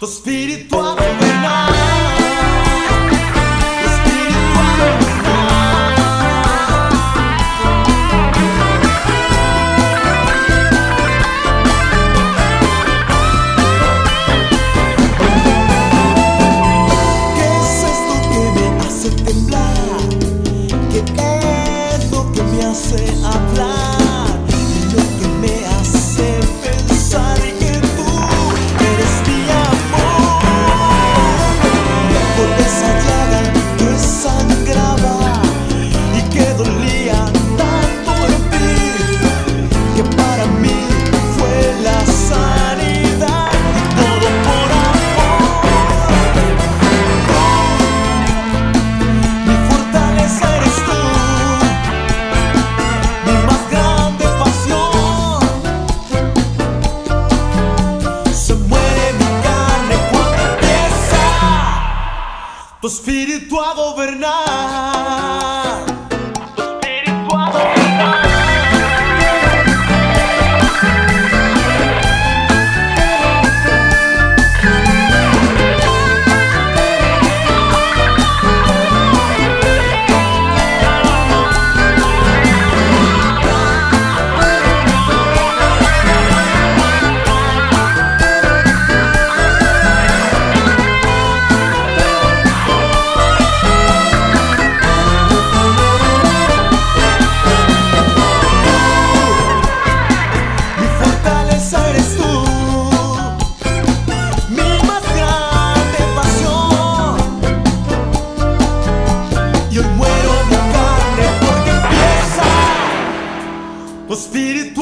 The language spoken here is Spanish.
Tô espiritual. tu spirito a. o Espírito